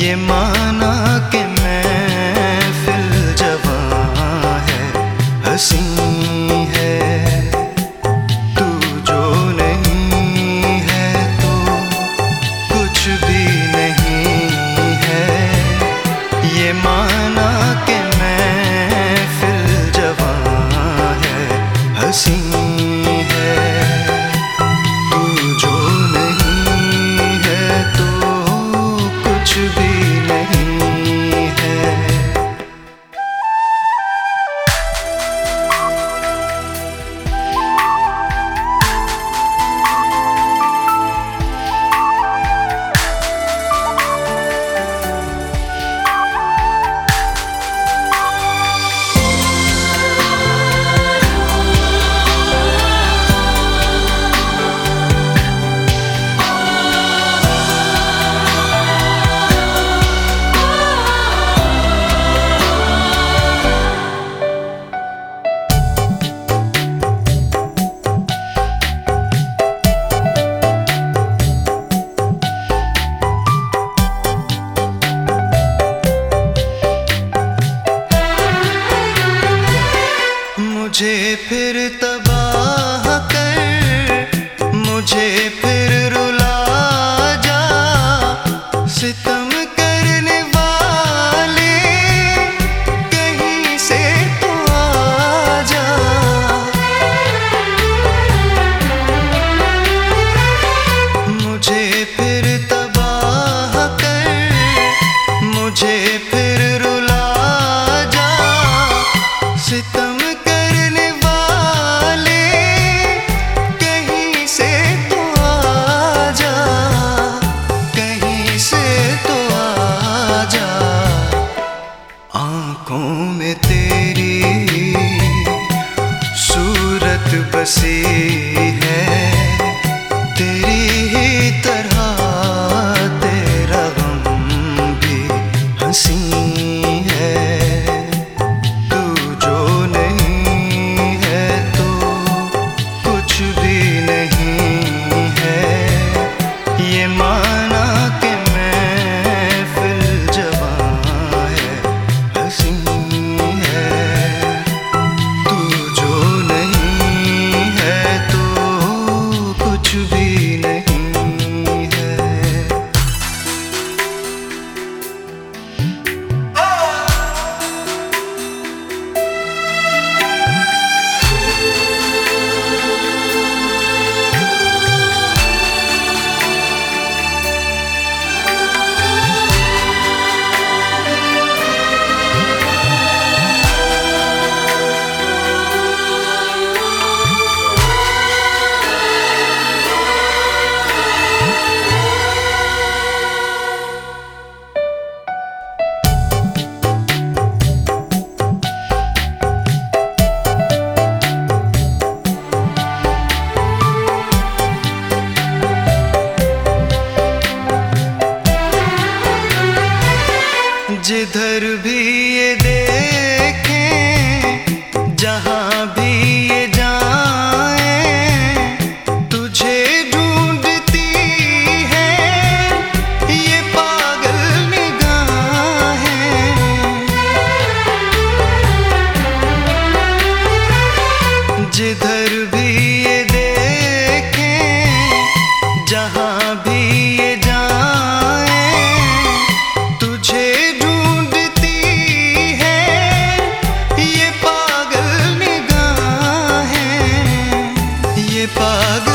ये माना कि मैं फिल जवान है हसी Philip जहाँ भी ये जाए तुझे ढूंढती है। ये पागल निगाहें ये पागल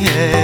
yeah.